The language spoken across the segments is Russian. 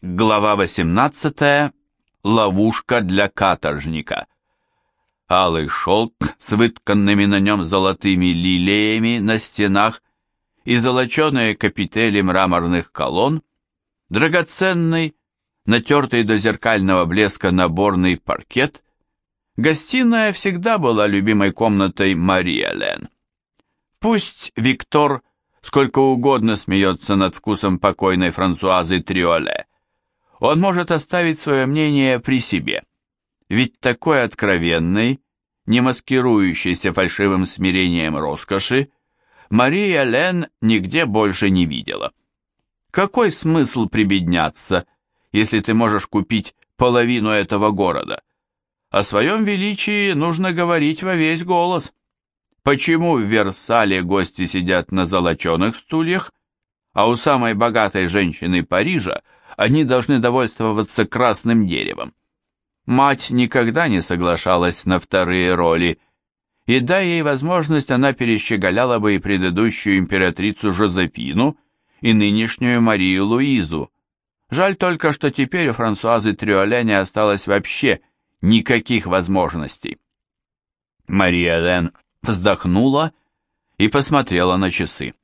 Глава 18. Ловушка для каторжника. Алый шелк с вытканными на нем золотыми лилиями на стенах и золоченые капители мраморных колонн, драгоценный, натертый до зеркального блеска наборный паркет, гостиная всегда была любимой комнатой Марии Элен. Пусть Виктор сколько угодно смеется над вкусом покойной Франсуазы Триоле, он может оставить свое мнение при себе. Ведь такой откровенный, не маскирующийся фальшивым смирением роскоши, Мария Лен нигде больше не видела. Какой смысл прибедняться, если ты можешь купить половину этого города? О своем величии нужно говорить во весь голос. Почему в Версале гости сидят на золоченых стульях, а у самой богатой женщины Парижа они должны довольствоваться красным деревом? Мать никогда не соглашалась на вторые роли, и дай ей возможность, она перещеголяла бы и предыдущую императрицу Жозефину, и нынешнюю Марию Луизу. Жаль только, что теперь у Франсуазы Трюоле не осталось вообще никаких возможностей. Мария Лен вздохнула и посмотрела на часы.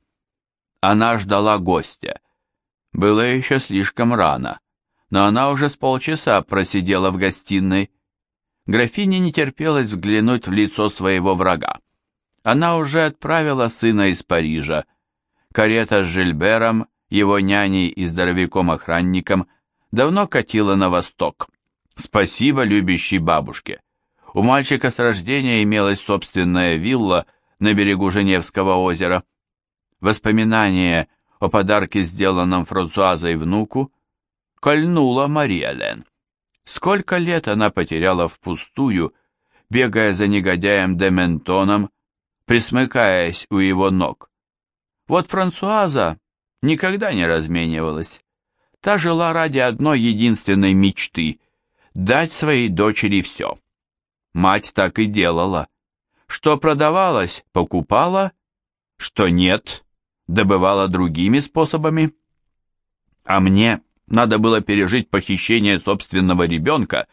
Она ждала гостя. Было еще слишком рано, но она уже с полчаса просидела в гостиной. Графине не терпелось взглянуть в лицо своего врага. Она уже отправила сына из Парижа. Карета с Жильбером, его няней и здоровяком-охранником давно катила на восток. Спасибо любящей бабушке. У мальчика с рождения имелась собственная вилла на берегу Женевского озера. Воспоминание о подарке, сделанном Франсуазой внуку, кольнуло Мария Лен. Сколько лет она потеряла впустую, бегая за негодяем Дементоном, присмыкаясь у его ног. Вот Франсуаза никогда не разменивалась. Та жила ради одной единственной мечты — дать своей дочери все. Мать так и делала. Что продавалось, покупала, что нет, добывала другими способами. А мне надо было пережить похищение собственного ребенка,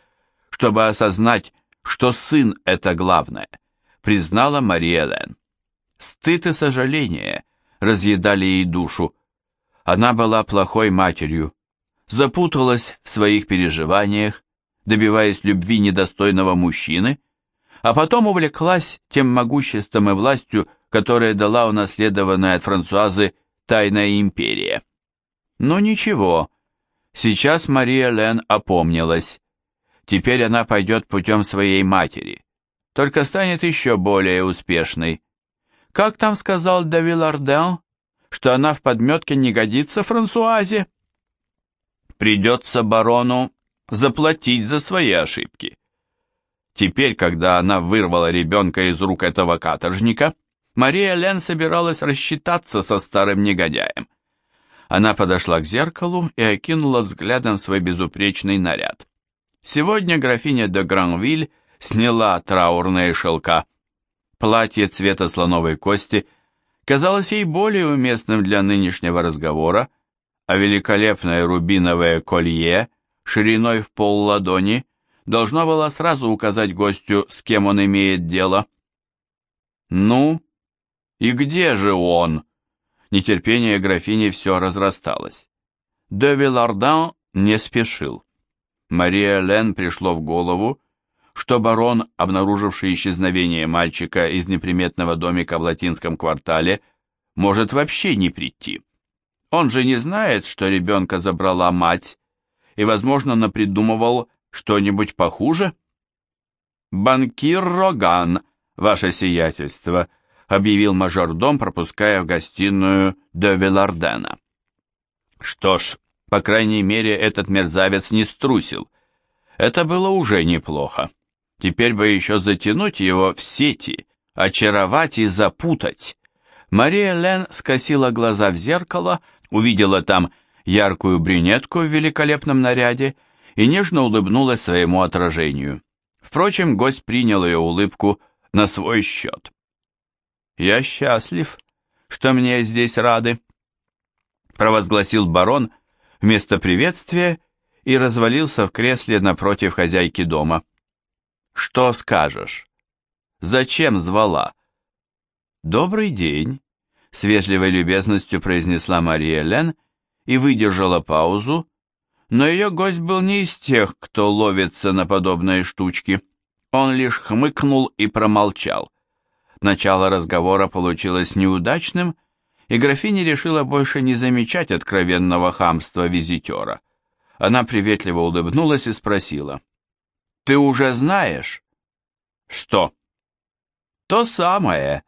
чтобы осознать, что сын — это главное, признала Мария Лен. Стыд и сожаление разъедали ей душу. Она была плохой матерью, запуталась в своих переживаниях, добиваясь любви недостойного мужчины, а потом увлеклась тем могуществом и властью, которое дала унаследованная от Франсуазы тайная империя. Но ничего, сейчас Мария Лен опомнилась. Теперь она пойдет путем своей матери, только станет еще более успешной. Как там сказал Давиларден, что она в подметке не годится Франсуазе? Придется барону заплатить за свои ошибки. Теперь, когда она вырвала ребенка из рук этого каторжника, Мария Лен собиралась рассчитаться со старым негодяем. Она подошла к зеркалу и окинула взглядом свой безупречный наряд. Сегодня графиня де Гранвиль сняла траурные шелка. Платье цвета слоновой кости казалось ей более уместным для нынешнего разговора, а великолепное рубиновое колье шириной в пол ладони должно было сразу указать гостю, с кем он имеет дело. «Ну, и где же он?» Нетерпение графини все разрасталось. Де Вилардан не спешил. Мария Лен пришло в голову, что барон, обнаруживший исчезновение мальчика из неприметного домика в латинском квартале, может вообще не прийти. Он же не знает, что ребенка забрала мать, и, возможно, напридумывал что-нибудь похуже? «Банкир Роган, ваше сиятельство», — объявил мажордом, пропуская в гостиную де Велардена. Что ж, по крайней мере, этот мерзавец не струсил. Это было уже неплохо. Теперь бы еще затянуть его в сети, очаровать и запутать. Мария Лен скосила глаза в зеркало, увидела там яркую брюнетку в великолепном наряде и нежно улыбнулась своему отражению. Впрочем, гость принял ее улыбку на свой счет. «Я счастлив, что мне здесь рады», — провозгласил барон вместо приветствия и развалился в кресле напротив хозяйки дома. «Что скажешь? Зачем звала?» «Добрый день», — с вежливой любезностью произнесла Мария Лен и выдержала паузу, но ее гость был не из тех, кто ловится на подобные штучки. Он лишь хмыкнул и промолчал. Начало разговора получилось неудачным, и графиня решила больше не замечать откровенного хамства визитера. Она приветливо улыбнулась и спросила. «Ты уже знаешь?» «Что?» «То самое!»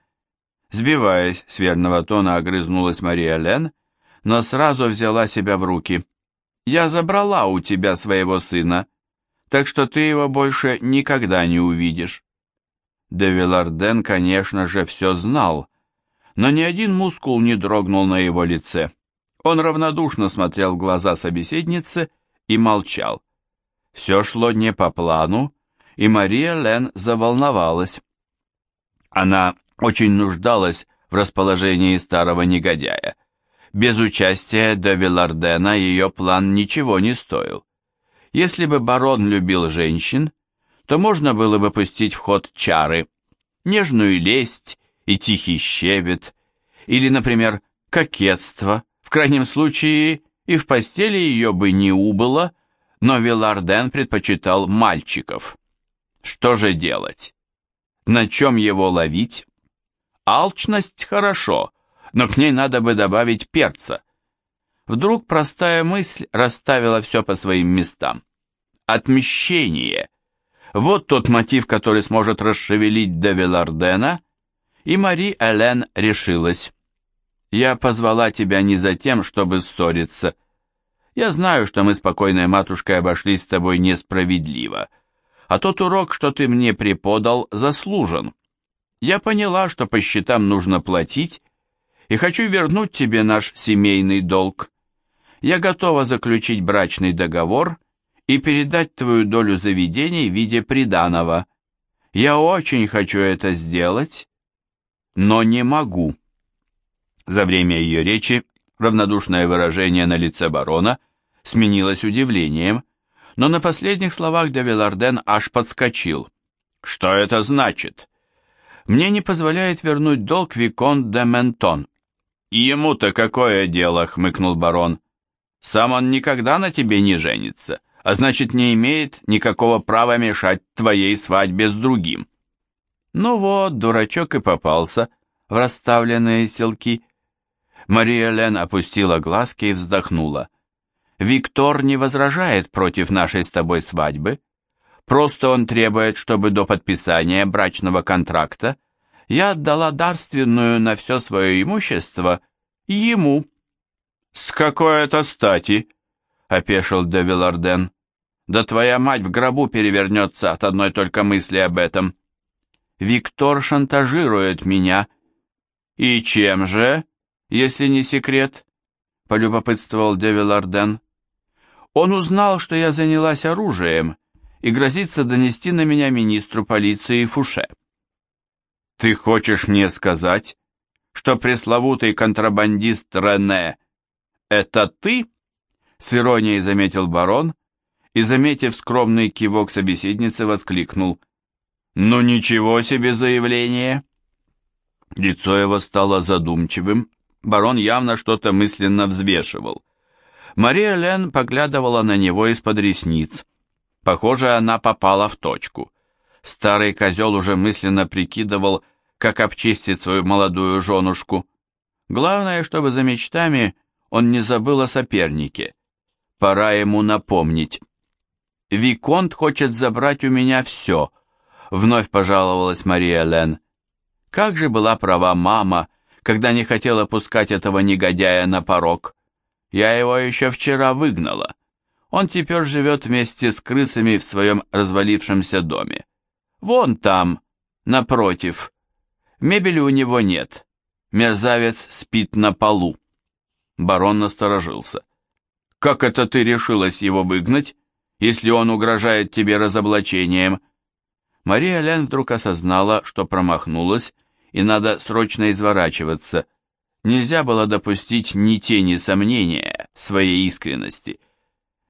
Сбиваясь с верного тона, огрызнулась Мария Лен, но сразу взяла себя в руки. «Я забрала у тебя своего сына, так что ты его больше никогда не увидишь». Де Виларден, конечно же, все знал, но ни один мускул не дрогнул на его лице. Он равнодушно смотрел в глаза собеседницы и молчал. Все шло не по плану, и Мария Лен заволновалась. Она очень нуждалась в расположении старого негодяя. Без участия де Вилардена ее план ничего не стоил. Если бы барон любил женщин, то можно было бы пустить в ход чары, нежную лесть и тихий щебет, или, например, кокетство, в крайнем случае и в постели ее бы не убыло, но Виларден предпочитал мальчиков. Что же делать? На чем его ловить? Алчность хорошо, но к ней надо бы добавить перца. Вдруг простая мысль расставила все по своим местам. Отмещение. Вот тот мотив, который сможет расшевелить де Вилардена, и Мари Элен решилась. «Я позвала тебя не за тем, чтобы ссориться. Я знаю, что мы с покойной матушкой обошлись с тобой несправедливо, а тот урок, что ты мне преподал, заслужен. Я поняла, что по счетам нужно платить, и хочу вернуть тебе наш семейный долг. Я готова заключить брачный договор и передать твою долю заведений в виде приданого. Я очень хочу это сделать, но не могу». За время ее речи равнодушное выражение на лице барона сменилось удивлением, но на последних словах де Виларден аж подскочил. «Что это значит?» «Мне не позволяет вернуть долг Викон де Ментон». «И ему-то какое дело?» — хмыкнул барон. «Сам он никогда на тебе не женится, а значит, не имеет никакого права мешать твоей свадьбе с другим». Ну вот, дурачок и попался в расставленные селки. Мария Лен опустила глазки и вздохнула. «Виктор не возражает против нашей с тобой свадьбы. Просто он требует, чтобы до подписания брачного контракта я отдала дарственную на все свое имущество ему». «С какой это стати?» — опешил де Виларден. «Да твоя мать в гробу перевернется от одной только мысли об этом». «Виктор шантажирует меня». «И чем же?» если не секрет?» — полюбопытствовал Девиларден. «Он узнал, что я занялась оружием и грозится донести на меня министру полиции Фуше». «Ты хочешь мне сказать, что пресловутый контрабандист Рене — это ты?» — с иронией заметил барон и, заметив скромный кивок собеседницы, воскликнул. «Ну ничего себе заявление!» Лицо его стало задумчивым, Барон явно что-то мысленно взвешивал. Мария Лен поглядывала на него из-под ресниц. Похоже, она попала в точку. Старый козел уже мысленно прикидывал, как обчистить свою молодую женушку. Главное, чтобы за мечтами он не забыл о сопернике. Пора ему напомнить. «Виконт хочет забрать у меня все», — вновь пожаловалась Мария Лен. Как же была права мама, когда не хотела пускать этого негодяя на порог. Я его еще вчера выгнала. Он теперь живет вместе с крысами в своем развалившемся доме. Вон там, напротив. Мебели у него нет. Мерзавец спит на полу. Барон насторожился. «Как это ты решилась его выгнать, если он угрожает тебе разоблачением?» Мария Лен вдруг осознала, что промахнулась, и надо срочно изворачиваться. Нельзя было допустить ни тени сомнения своей искренности.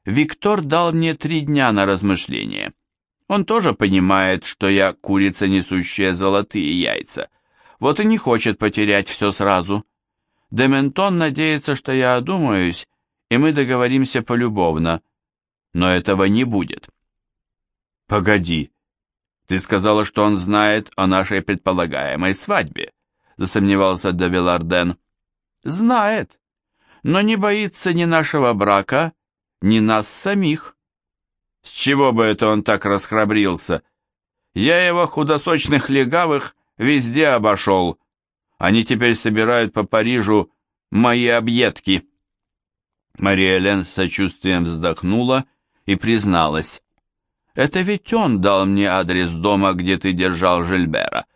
Виктор дал мне три дня на размышление. Он тоже понимает, что я курица, несущая золотые яйца. Вот и не хочет потерять все сразу. Дементон надеется, что я одумаюсь, и мы договоримся полюбовно. Но этого не будет. Погоди. Ты сказала, что он знает о нашей предполагаемой свадьбе, засомневался Давиларден. Знает, но не боится ни нашего брака, ни нас самих. С чего бы это он так расхрабрился? Я его худосочных легавых везде обошел. Они теперь собирают по Парижу мои объедки. Мария Лен с сочувствием вздохнула и призналась. «Это ведь он дал мне адрес дома, где ты держал Жильбера.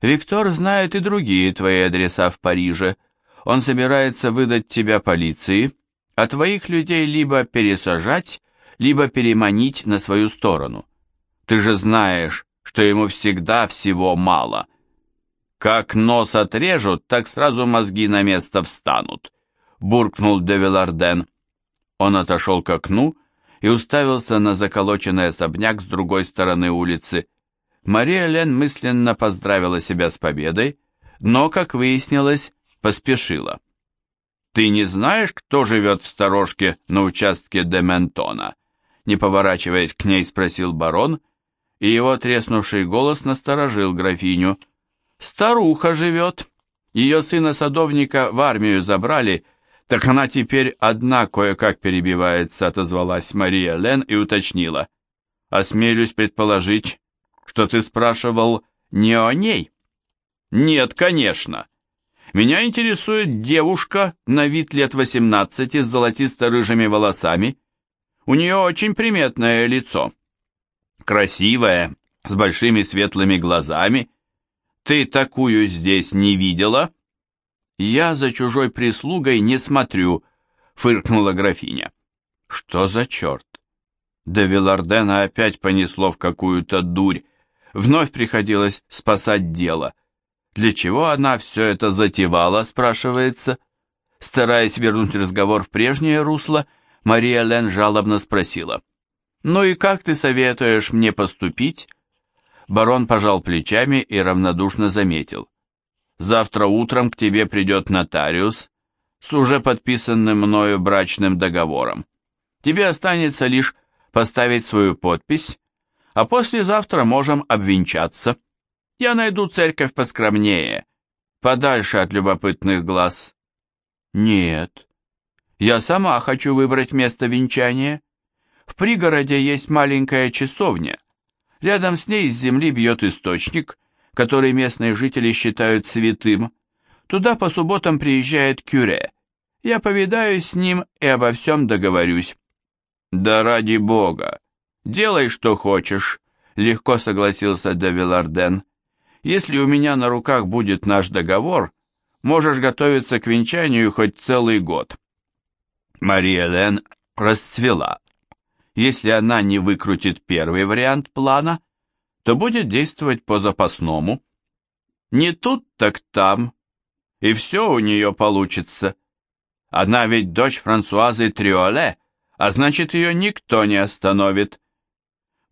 Виктор знает и другие твои адреса в Париже. Он собирается выдать тебя полиции, а твоих людей либо пересажать, либо переманить на свою сторону. Ты же знаешь, что ему всегда всего мало. Как нос отрежут, так сразу мозги на место встанут, буркнул Девиларден. Он отошел к окну и уставился на заколоченный особняк с другой стороны улицы. Мария Лен мысленно поздравила себя с победой, но, как выяснилось, поспешила. «Ты не знаешь, кто живет в сторожке на участке Дементона?» Не поворачиваясь к ней, спросил барон, и его треснувший голос насторожил графиню. «Старуха живет. Ее сына-садовника в армию забрали, так она теперь одна кое-как перебивается», отозвалась Мария Лен и уточнила. «Осмелюсь предположить, что ты спрашивал не о ней?» «Нет, конечно. Меня интересует девушка на вид лет 18 с золотисто-рыжими волосами. У нее очень приметное лицо. Красивая, с большими светлыми глазами. Ты такую здесь не видела? Я за чужой прислугой не смотрю, фыркнула графиня. Что за черт? До Вилардена опять понесло в какую-то дурь. Вновь приходилось спасать дело. Для чего она все это затевала, спрашивается? Стараясь вернуть разговор в прежнее русло, Мария Лен жалобно спросила. «Ну и как ты советуешь мне поступить?» Барон пожал плечами и равнодушно заметил. «Завтра утром к тебе придет нотариус с уже подписанным мною брачным договором. Тебе останется лишь поставить свою подпись, а послезавтра можем обвенчаться». Я найду церковь поскромнее, подальше от любопытных глаз. Нет, я сама хочу выбрать место венчания. В пригороде есть маленькая часовня. Рядом с ней из земли бьет источник, который местные жители считают святым. Туда по субботам приезжает кюре. Я повидаюсь с ним и обо всем договорюсь. Да ради бога, делай, что хочешь, легко согласился Девиларден. Если у меня на руках будет наш договор, можешь готовиться к венчанию хоть целый год». Мария Лен расцвела. Если она не выкрутит первый вариант плана, то будет действовать по запасному. Не тут, так там, и все у нее получится. Она ведь дочь Франсуазы Триоле, а значит, ее никто не остановит.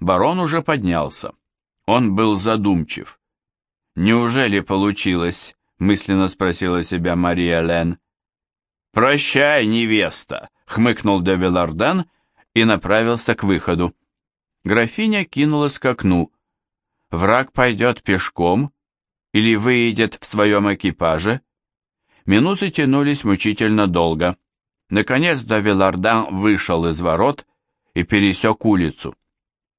Барон уже поднялся. Он был задумчив. «Неужели получилось?» — мысленно спросила себя Мария Лен. «Прощай, невеста!» — хмыкнул де Виларден и направился к выходу. Графиня кинулась к окну. Враг пойдет пешком или выйдет в своем экипаже? Минуты тянулись мучительно долго. Наконец де Вилардан вышел из ворот и пересек улицу.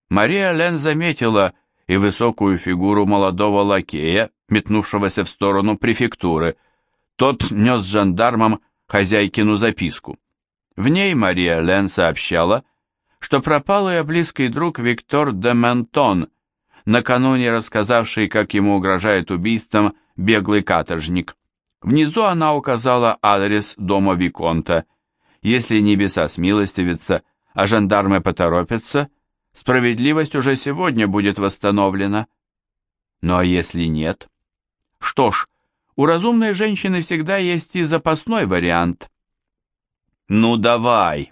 Мария Лен заметила, и высокую фигуру молодого лакея, метнувшегося в сторону префектуры. Тот нес жандармам хозяйкину записку. В ней Мария Лен сообщала, что пропал ее близкий друг Виктор де Ментон, накануне рассказавший, как ему угрожает убийством беглый каторжник. Внизу она указала адрес дома Виконта. Если небеса смилостивятся, а жандармы поторопятся, справедливость уже сегодня будет восстановлена. Ну а если нет? Что ж, у разумной женщины всегда есть и запасной вариант. «Ну давай!»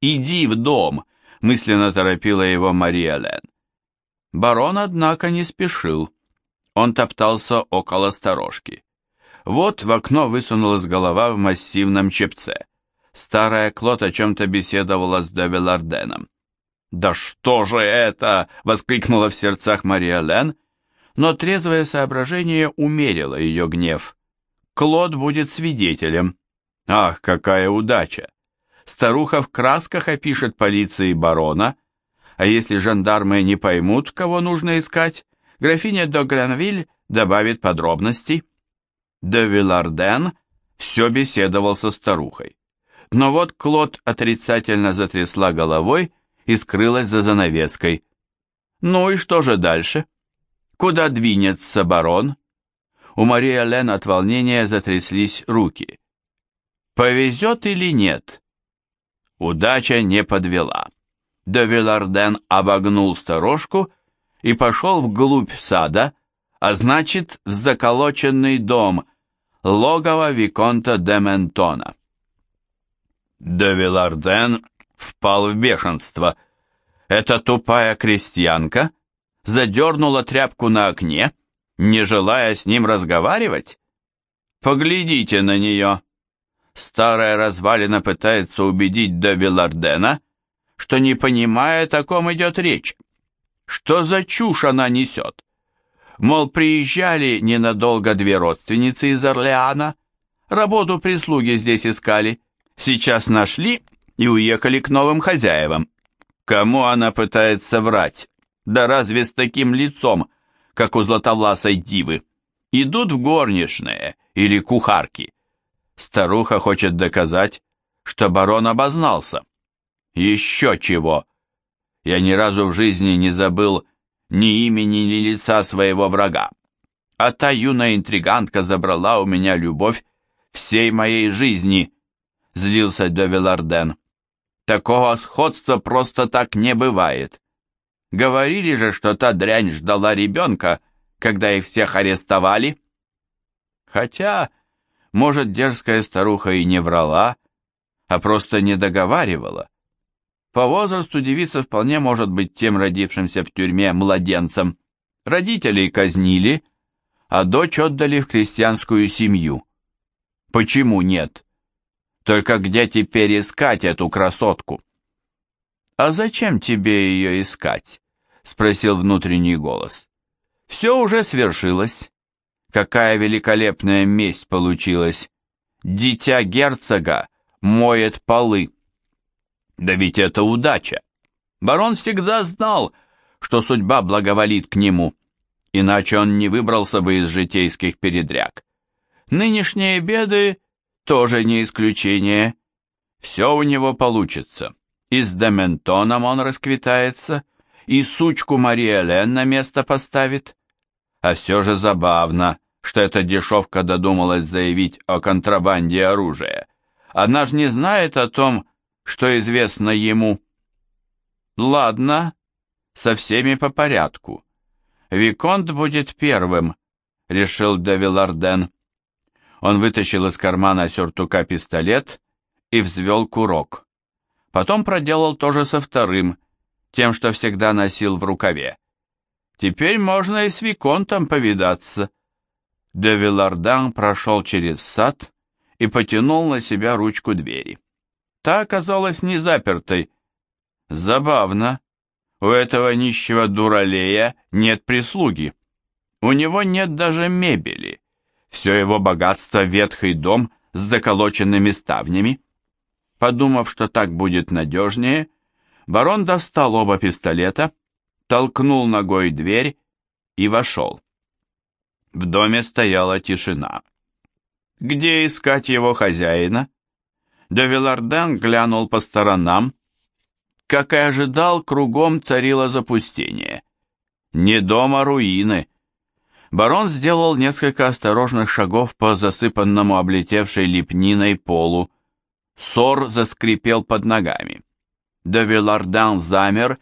Иди в дом!» — мысленно торопила его Мария Лен. Барон, однако, не спешил. Он топтался около сторожки. Вот в окно высунулась голова в массивном чепце. Старая Клод о чем-то беседовала с Девиларденом. «Да что же это!» — воскликнула в сердцах Мария Лен, но трезвое соображение умерило ее гнев. Клод будет свидетелем. Ах, какая удача! Старуха в красках опишет полиции барона, а если жандармы не поймут, кого нужно искать, графиня де Гранвиль добавит подробностей. Де Виларден все беседовал со старухой. Но вот Клод отрицательно затрясла головой и скрылась за занавеской. Ну и что же дальше? Куда двинется барон? У Марии Лен от волнения затряслись руки. Повезет или нет? Удача не подвела. Де Виларден обогнул сторожку и пошел вглубь сада, а значит, в заколоченный дом, логово Виконта де Ментона. Де Виларден впал в бешенство. Эта тупая крестьянка задернула тряпку на окне, не желая с ним разговаривать? Поглядите на нее. Старая развалина пытается убедить де Вилардена, что не понимает, о ком идет речь. Что за чушь она несет? Мол, приезжали ненадолго две родственницы из Орлеана, работу прислуги здесь искали, сейчас нашли и уехали к новым хозяевам. Кому она пытается врать? Да разве с таким лицом, как у златовласой дивы? Идут в горничные или кухарки. Старуха хочет доказать, что барон обознался. Еще чего. Я ни разу в жизни не забыл ни имени, ни лица своего врага. А та юная интригантка забрала у меня любовь всей моей жизни, злился де Виларден. Такого сходства просто так не бывает. Говорили же, что та дрянь ждала ребенка, когда их всех арестовали. Хотя, может, дерзкая старуха и не врала, а просто не договаривала. По возрасту девица вполне может быть тем родившимся в тюрьме младенцем. Родителей казнили, а дочь отдали в крестьянскую семью. Почему нет? Только где теперь искать эту красотку? «А зачем тебе ее искать?» — спросил внутренний голос. «Все уже свершилось. Какая великолепная месть получилась! Дитя герцога моет полы!» «Да ведь это удача! Барон всегда знал, что судьба благоволит к нему, иначе он не выбрался бы из житейских передряг. Нынешние беды тоже не исключение. Все у него получится. И с Дементоном он расквитается, и сучку Мария Лен на место поставит. А все же забавно, что эта дешевка додумалась заявить о контрабанде оружия. Она ж не знает о том, что известно ему. Ладно, со всеми по порядку. Виконт будет первым, решил Девиларден. Он вытащил из кармана сюртука пистолет и взвел курок. Потом проделал то же со вторым, тем, что всегда носил в рукаве. Теперь можно и с Виконтом повидаться. Де Вилардан прошел через сад и потянул на себя ручку двери. Та оказалась не запертой. Забавно. У этого нищего дуралея нет прислуги. У него нет даже мебели. Все его богатство — ветхий дом с заколоченными ставнями. Подумав, что так будет надежнее, барон достал оба пистолета, толкнул ногой дверь и вошел. В доме стояла тишина. Где искать его хозяина? Де Виларден глянул по сторонам. Как и ожидал, кругом царило запустение. Не дома руины. Барон сделал несколько осторожных шагов по засыпанному облетевшей лепниной полу. Сор заскрипел под ногами. Де Вилардан замер,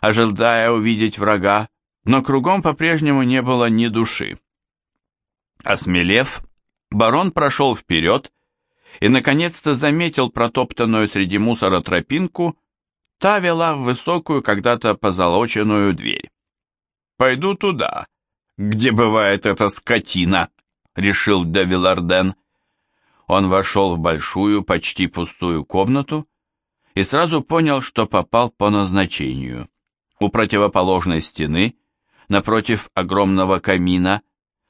ожидая увидеть врага, но кругом по-прежнему не было ни души. Осмелев, барон прошел вперед и, наконец-то, заметил протоптанную среди мусора тропинку, та вела в высокую, когда-то позолоченную дверь. «Пойду туда, где бывает эта скотина», — решил де Виларден. Он вошел в большую, почти пустую комнату и сразу понял, что попал по назначению. У противоположной стены, напротив огромного камина,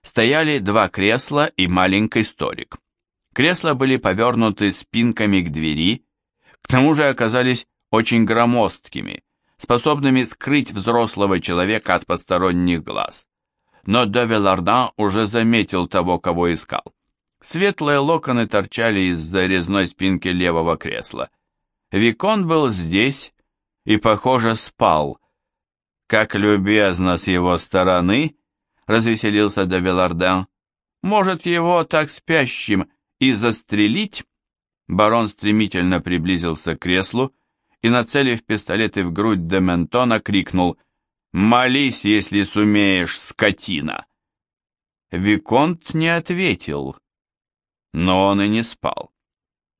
стояли два кресла и маленький столик. Кресла были повернуты спинками к двери, к тому же оказались очень громоздкими, способными скрыть взрослого человека от посторонних глаз. Но де уже заметил того, кого искал. Светлые локоны торчали из-за резной спинки левого кресла. Викон был здесь и, похоже, спал. Как любезно с его стороны, развеселился де. Может, его так спящим и застрелить? Барон стремительно приблизился к креслу и, нацелив пистолеты в грудь Дементона, крикнул «Молись, если сумеешь, скотина!» Виконт не ответил, но он и не спал.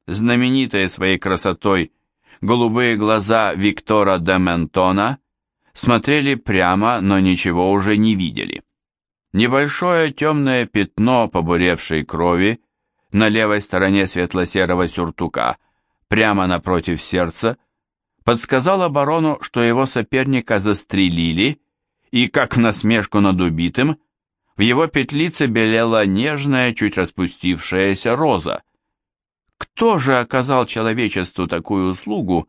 Знаменитые своей красотой голубые глаза Виктора Дементона смотрели прямо, но ничего уже не видели. Небольшое темное пятно побуревшей крови на левой стороне светло-серого сюртука, прямо напротив сердца, подсказало барону, что его соперника застрелили, и, как насмешку над убитым, в его петлице белела нежная, чуть распустившаяся роза. Кто же оказал человечеству такую услугу,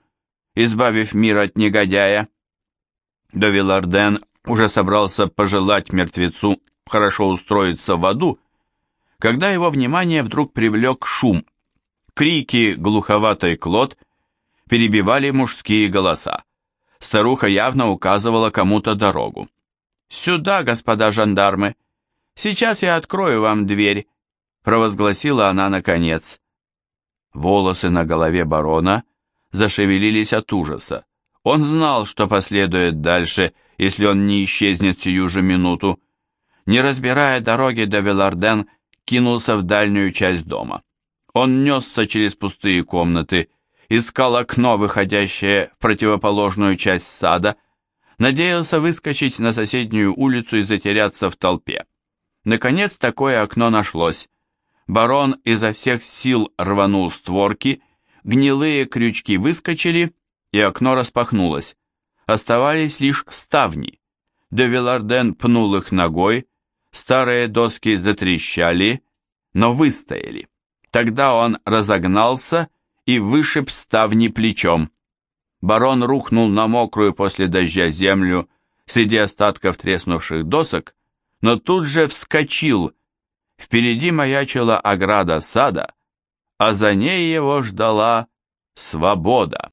избавив мир от негодяя? Довиларден уже собрался пожелать мертвецу хорошо устроиться в аду, когда его внимание вдруг привлек шум. Крики глуховатой Клод перебивали мужские голоса. Старуха явно указывала кому-то дорогу. «Сюда, господа жандармы! Сейчас я открою вам дверь!» провозгласила она наконец. Волосы на голове барона зашевелились от ужаса. Он знал, что последует дальше, если он не исчезнет сию же минуту. Не разбирая дороги до Веларден, кинулся в дальнюю часть дома. Он несся через пустые комнаты, искал окно, выходящее в противоположную часть сада, надеялся выскочить на соседнюю улицу и затеряться в толпе. Наконец такое окно нашлось. Барон изо всех сил рванул створки, гнилые крючки выскочили, и окно распахнулось. Оставались лишь ставни. Де Виларден пнул их ногой, Старые доски затрещали, но выстояли. Тогда он разогнался и вышиб ставни плечом. Барон рухнул на мокрую после дождя землю среди остатков треснувших досок, но тут же вскочил. Впереди маячила ограда сада, а за ней его ждала свобода.